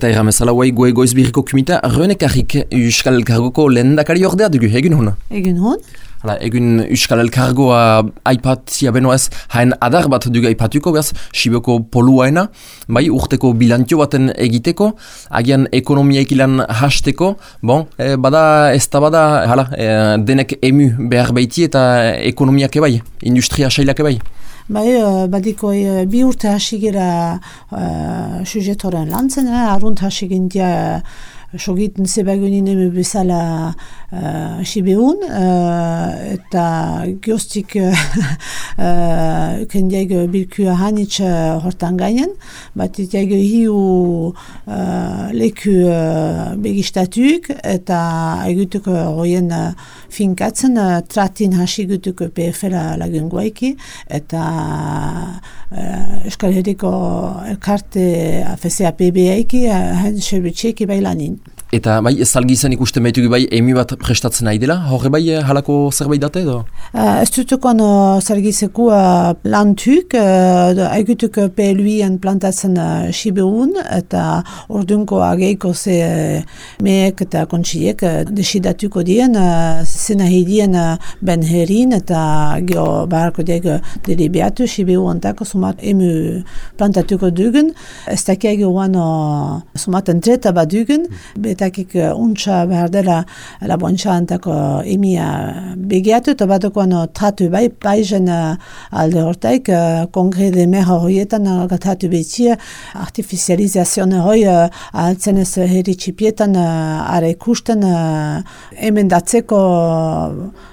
Eta erramezala guai goe goiz kumita, Renekarrik Euskal Elkargoko lehen dakari ordea dugu, egin hona? Egin hon? Hala, egin Euskal Elkargoa aipatzia benoaz, hain adar bat dugu aipatuko, behaz, Siboko poluaena, bai, urteko bilantio baten egiteko, agian ekonomia ikilan hasteko, bon, e, bada, ez da bada, hala, e, denek emu behar baiti eta ekonomiak ebai, industria sailak ebai. Bai, uh, badiko uh, bi urte hasi gira uh, sujetoren lantzen, eh? arunt hasi gintia sogiten zebagunin bezala sibeun, uh, eta gioztik uh, uh, kendiag bilkua hanitz uh, hortan gainen, bat itiag hiu uh, leku uh, begistatuk, eta egutuk roien uh, finkatzen, uh, tratin hasi gutuk PFL lagun guaiki, eta uh, Euskal Herriko elkarte FCAPB-aiki, uh, hen serbitxeki bailanin. Eta bai, ez algi izan ikusten baitugu bai, emi bat prestatzen nahi dela, horre bai eh, halako zerbait date edo? Uh, ez dutukoan uh, zergizeku uh, plantuk, uh, egutuk PLUien plantatzen uh, sibeun, eta ordunko ageiko ze uh, meek eta kontsiek uh, desidatuko dien, uh, zena hidien uh, ben herin, eta geho barako dieg delibeatu sibeun tako sumat emu plantatuko dugun, ez dakiag uan uh, sumat entreta bat dugun, bet takik uh, untsa behar dela laboantxa antako emia begiatu, eta bat no, tratu bai, jen uh, alde hortaik, kongre de meha horietan gatatu behitia, artificializazione hoi uh, altzen ez herri txipietan are ikusten emendatzeko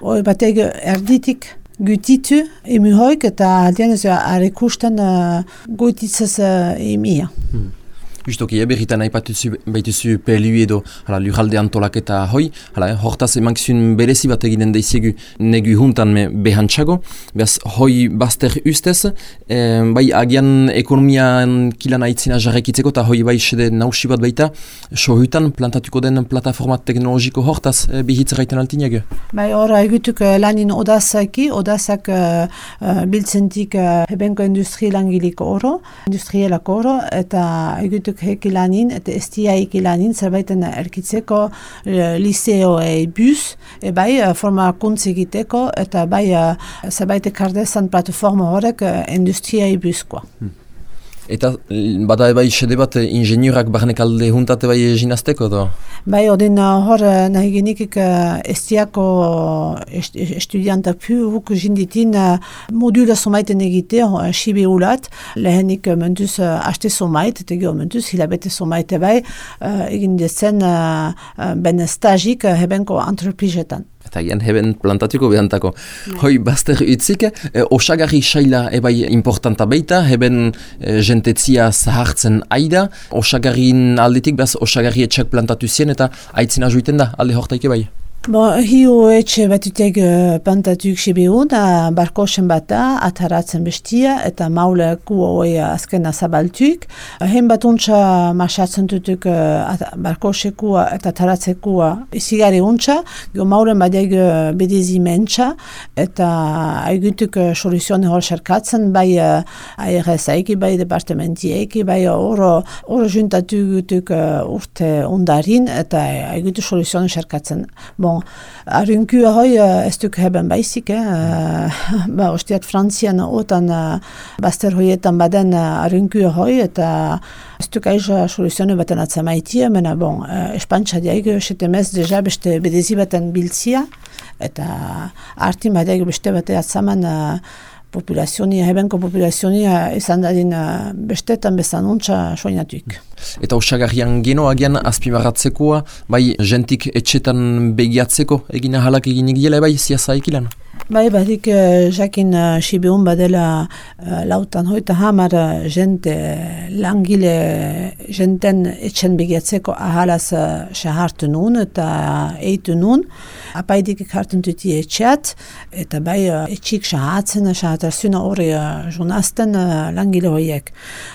hoi bateg erditik gutitu emu hoik eta aldean ez are ikusten uh, goititzaz uh, emia. Hmm. Justoki, eh, berritan nahi baituzu PLU edo hala, lurralde antolaketa hoi, hala, eh, hortaz emankizun berezi bat egiten daizegu negu juntan me behantxago, behaz hoi bazter ustez, eh, bai agian ekonomian kilan aitzina jarrekitzeko eta hoi bai sede nausi bat baita, sohutan plantatuko den plataforma teknologiko hortaz eh, bihitzera iten altinago? Bai, hor egutuk uh, lanin odazaki, odazak uh, biltzentik uh, hebenko industri langiliko oro, industrielako oro, eta egutuk batzuk hekilanin eta estia hekilanin zerbaiten erkitzeko e, liseo e bus, e bai e, forma kuntz egiteko eta bai e, zerbait ekardezan plataforma horrek industria e buskoa. Hmm. Eta bada bai sede bat ingenierak barnek alde juntate bai jinazteko da? Bai, odin hor nahi genikik estiako est, estudiantak pu huk jinditin modula somaiten egite, sibe ulat, lehenik mentuz haste somait, eta gero mentuz hilabete somaite bai, egin dezen ben stagik hebenko antropizetan eta gian heben plantatuko behantako. Yeah. Hoi, bazter utzik, e, osagarri saila ebai importanta baita, heben e, jentetzia zahartzen aida, osagarrin aldetik, behaz osagarri etxak plantatu zien eta aitzina juiten da, alde hortaik ebai. Bo, hiu etxe batuteg uh, pantatuk sibiun, uh, barkosen bata, ataratzen bestia, eta maule ku hoi azkena zabaltuk. Hen bat untsa marxatzen dutuk uh, barkoseku eta ataratzeko izigari untsa, gio maulen badeg uh, bedezi mentsa, eta aigutuk uh, soluzione hor xerkatzen, bai uh, ARS eki, bai departamenti eki, bai oro, oro juntatugutuk uh, urte undarin, eta aigutuk soluzione xerkatzen. Bon, bon, arunku ahoi uh, ez duk heben baizik, eh? uh, ba, ostiat frantzian otan uh, hoietan baden uh, arunku ahoi, eta ez duk aiz soluzione baten atzamaitia, mena bon, uh, espantxa diaik, sete mez deja beste bedezi baten biltzia, eta arti badiaik beste bate atzaman uh, populazioni, hebenko populazioni izan dadin bestetan bezan untsa soinatuik. Eta osagarrian geno agian azpimarratzekoa, bai jentik etxetan begiatzeko egina halak egin egiela bai ziaza ekilan? Bai, badik uh, jakin uh, Sibiun badela uh, lautan hoita hamar uh, jente langile jenten etxen begiatzeko ahalaz uh, shahartu nun eta eitu nun. Apaidik ikartun tuti etxeat eta bai uh, etxik shahatzen, shahatarzuna hori uh, junazten uh, langile hoiek.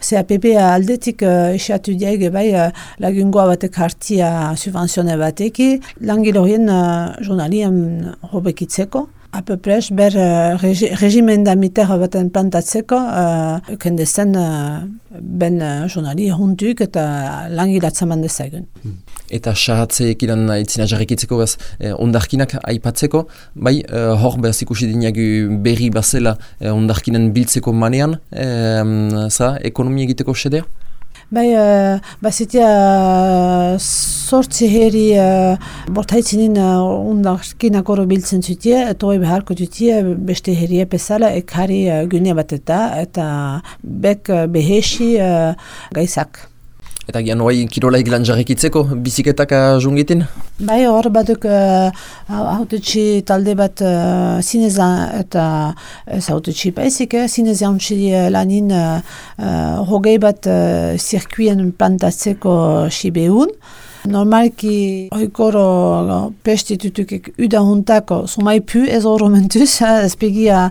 CAPP aldetik uh, esiatu diege bai uh, lagungoa batek hartia subvenzione bateki langile horien uh, jurnalien hobekitzeko apepres ber uh, regimen da miterra baten plantatzeko uh, kendezen uh, ben uh, jonari huntuk eta langilatzaman dezagun. Hmm. Eta sahatze ekilan itzina jarrekitzeko bez, eh, ondarkinak aipatzeko, bai, eh, hor behaz ikusi dinagu berri bazela eh, ondarkinen biltzeko manean, eh, za, ekonomia egiteko sedea? Bai, uh, bazitia uh, sortzi herri uh, bortaitzinin uh, undarkinak oro biltzen zutia, eta hoi beharko zutia beste herri epesala ekari uh, gune bat eta, eta bek uh, behesi uh, gaizak. Eta gian hori kirolaik lan jarrikitzeko, biziketak jungitin? Bai, hor batuk uh, autetxi talde bat uh, zinezan eta ez autetxi paizik, eh, zinezan lanin uh, hogei bat uh, zirkuien plantatzeko sibeun. Normalki oikoro pestitutukek uda huntako. Sumai pu ez oro mentuz, ez pegia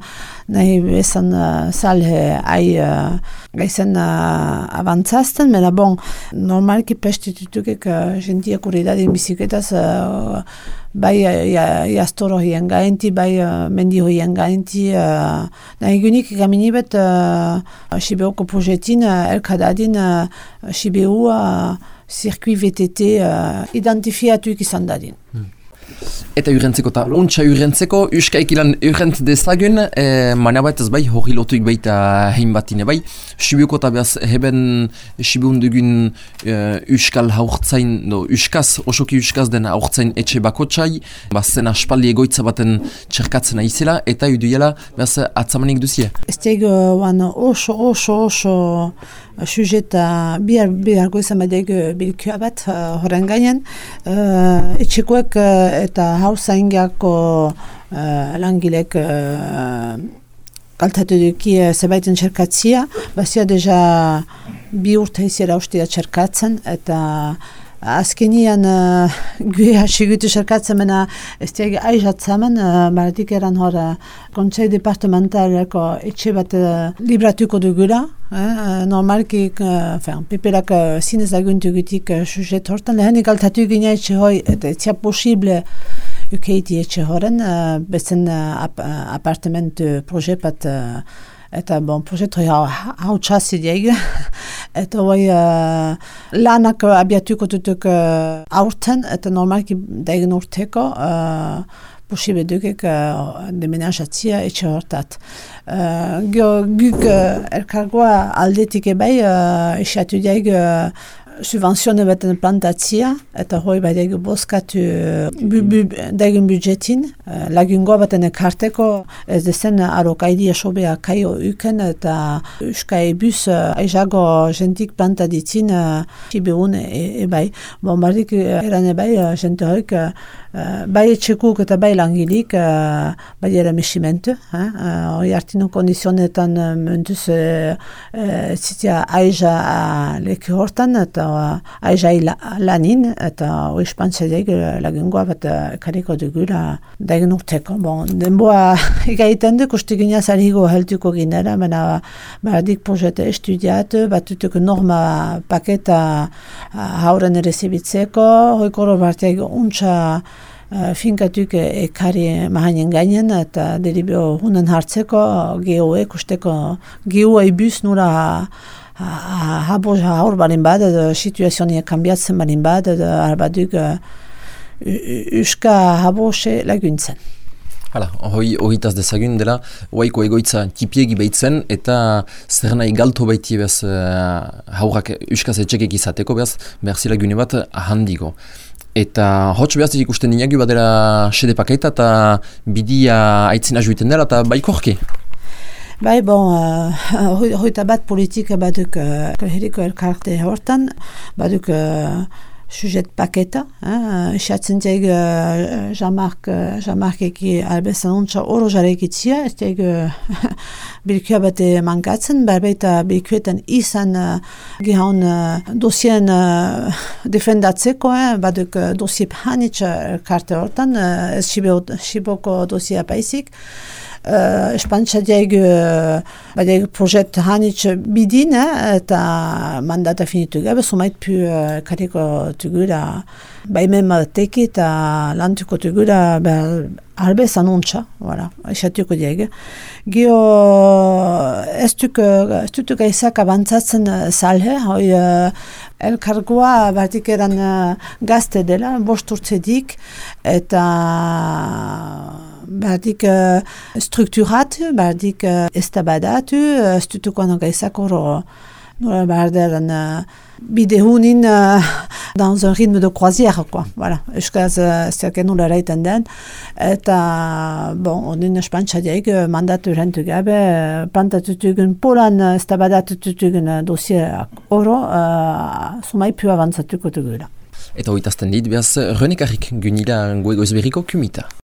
nahi bezan uh, salhe ai uh, gaizen uh, avantzazten, mena bon, normalki pestitutukek uh, jentia kuridadi biziketaz uh, bai jastoro hien gainti, bai uh, mendi hien gainti, uh, nahi gunik gamini bet uh, Sibeoko projetin uh, elkadadin uh, Sibeua zirkui VTT uh, identifiatuik izan dadin. Hmm. Eta urrentzeko eta untsa urrentzeko, uskaik ilan urrent dezagun, e, mana bat ez bai, hori lotuik baita hein batine bai. Sibioko eta behaz heben Sibion dugun e, uskal haurtzain, no, uskaz, osoki uskaz den haurtzain etxe bako txai, bazen aspaldi egoitza baten txerkatzen aizela, eta iduela behaz atzamanik duzie. Ez tego, oso, oso, oso, sujeta bihar bihar goizan badeg bilkua bat uh, horren gainen. Uh, etxekoek uh, eta hausaingiako uh, langilek uh, kaltatu duki uh, zebaiten txerkatzia. Bazia deja bi urte izira ustia txerkatzen eta Azkenian uh, gue hasi gutu sarkatzen mena ez diag aizatzamen, uh, baratik eran hor uh, kontsei departamentaleko etxe bat uh, libratuko dugula. Eh, normalki, uh, fen, piperak uh, zinez aguntu gutik uh, sujet hortan, lehenik altatu gina etxe hoi, eta etzia posible ukeiti etxe horen, uh, bezen uh, ap, uh, apartamentu projet bat uh, eta bon, projektoi hau, hau txasi dieg. eta hoi uh, lanak abiatuko tutuk uh, aurten, eta normalki daigen urteko, uh, posibe dukek uh, demenajatzia etxe hortat. Uh, guk uh, elkargoa aldetik ebai, uh, esiatu dieg uh, subvenzione beten plantatzia, eta hoi bai degu boskatu bu, bu, degun budjetin, uh, lagungoa baten ekarteko, ez dezen arokaidi esobea kaio uken, eta uskai bus uh, aizago jentik plantaditzin uh, sibiun e, e, bai. Bon, barik eran e bai, uh, jente hoik, bai etxekuk eta bai langilik, bai ere mesimentu, hoi hartino kondizionetan mentuz uh, uh, zitia aiza leki hortan, eta aizai lanin, eta oispantzedeik lagungoa bat kariko dugula daigen urteko. Bon, denboa egaiten duk, uste gina zarigo heltuko ginera, mena baradik projete estudiatu, batutuko norma paketa hauren ere zibitzeko, hoikoro bartiak untsa Uh, finkatuk ekari mahainen gainen eta deribio hunen hartzeko geoe kusteko geoa ibuz nura habo haur balin bad, edo situazionia kambiatzen balin bad, edo arbaduk uska habo se laguntzen. Hala, hoi horietaz dezagun dela, oaiko egoitza tipiegi behitzen, eta zer nahi galto baiti bez uh, haurak uskaz etxekek izateko bez, behar zila gune bat ahandiko. Eta hotx behaz ikusten dinagu badera sede paketa eta bidia aitzina juiten dela eta baikorki. Bai, bon, uh, hoita bat politika baduk uh, elkarte hortan, baduk uh, sujet paketa, xatzen teig uh, Jean-Marc uh, Jean eki albezan ontsa oro jarek itzia, ez teig uh, bilkua bate mangatzen, barbeita bilkuetan izan uh, gehaun uh, dosien uh, defendatzeko, eh, baduk uh, dosie panitsa elkarte hortan, uh, ez shiboko dosia paisik, uh, espantxadiaik uh, projet hanitz bidin, eh, eta mandata finitu gabe, sumait pu uh, kariko tugura, baimen mateki eta lantuko tugura, albe zanuntza, voilà, esatuko diege. Gio, ez duk, ez duk gaizak abantzatzen salhe, hoi uh, elkargoa batik eran uh, gazte dela, bost urtzedik, eta batik uh, strukturatu, batik uh, estabadatu, uh, ez dutuko gaizak oro, nola behar uh, bidehounin euh, dans un rythme de croisière, quoi. Voilà. Euskaz zerken ulara egiten den, eta, bon, honen espantzadiaik mandatu rentu gabe, euh, plantatutugun polan ez da badatututugun dosiak oro, uh, sumai pua bantzatuko dugula. Eta hoitazten dit, behaz, Renekarrik gunila goegoizberiko kumita.